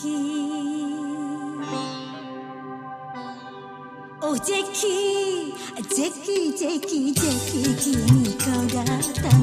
き。おじきじきじきじき君顔がった。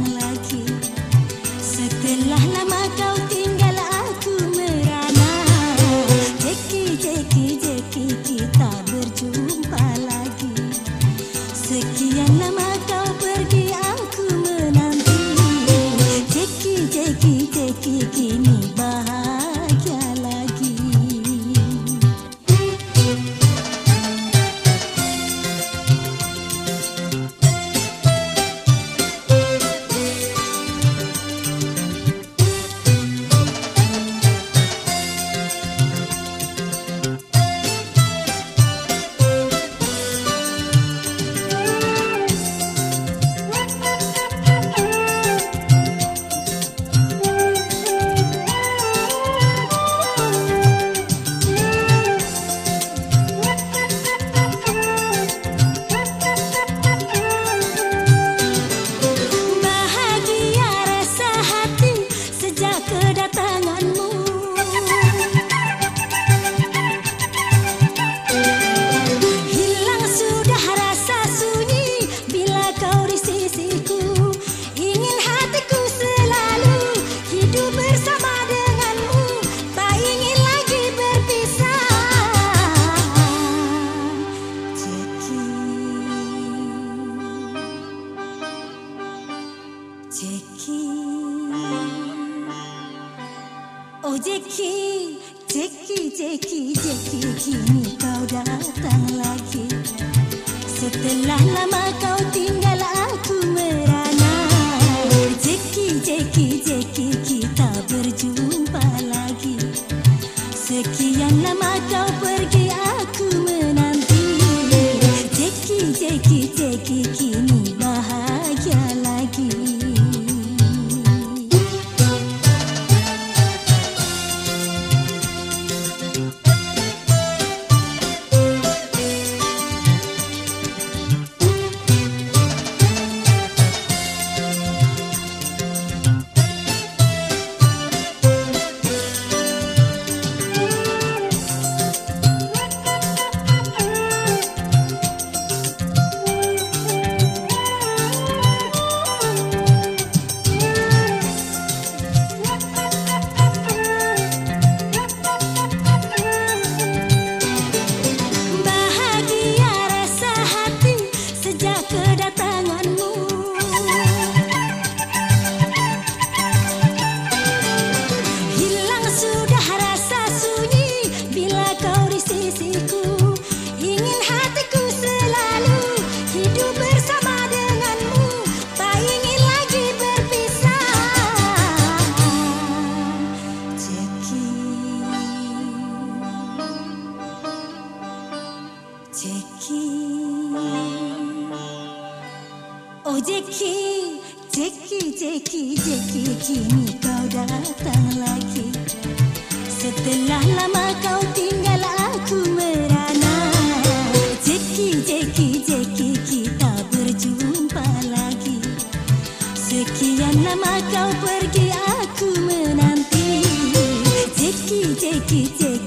Ojeki, jeki, jeki, jeki, kini kau datang lagi Setelah lama kau tinggal aku merana Jeki, jeki, jeki, kita berjumpa Oh Jeki, Jeki, Jeki, Jeki, kini kau datang lagi. Setelah lama kau tinggal aku merana. Jeki, Jeki, Jeki, kita berjumpa lagi. Sekian lama kau pergi aku menanti. Jeki, Jeki, Jeki.